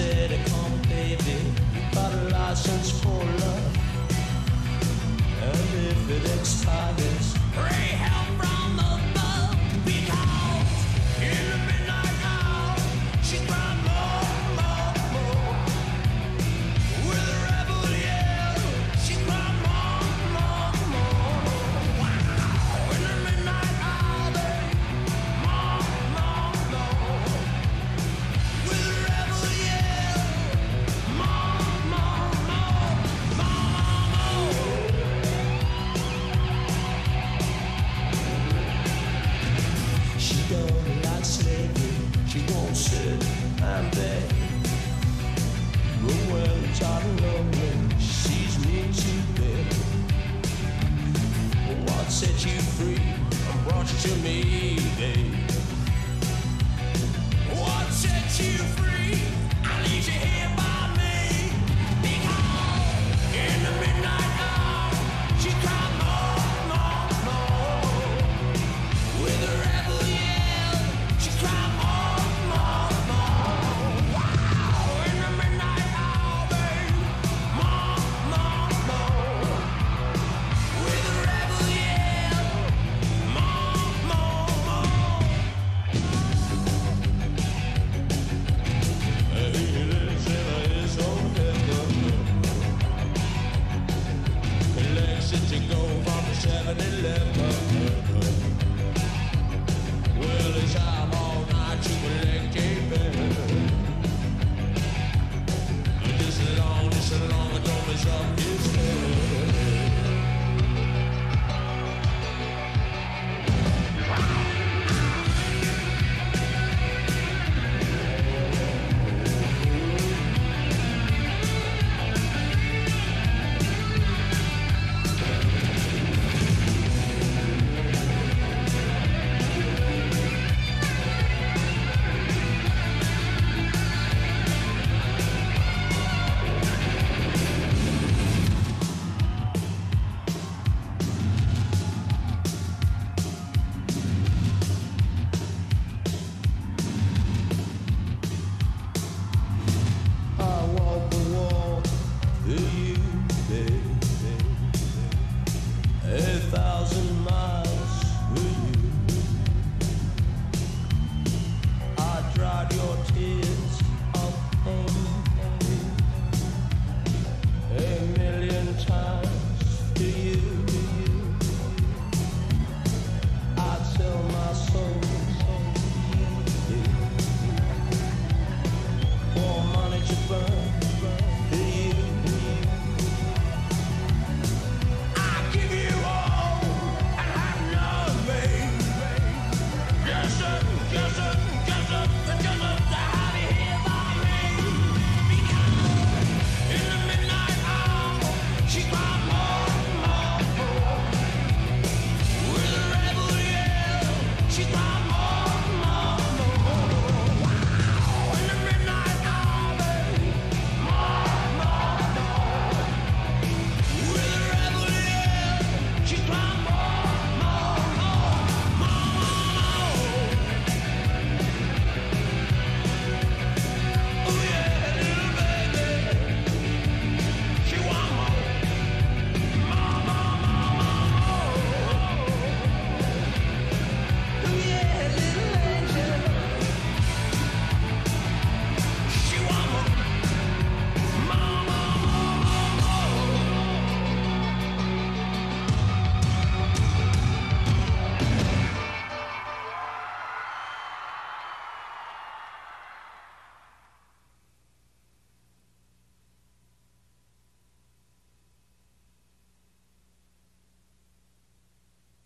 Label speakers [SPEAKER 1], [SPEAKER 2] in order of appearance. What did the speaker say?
[SPEAKER 1] said bullshit, I'm dead. Rowan John Logan, she's me to bed. What set you free? I Brought you to me. lemon and lemon.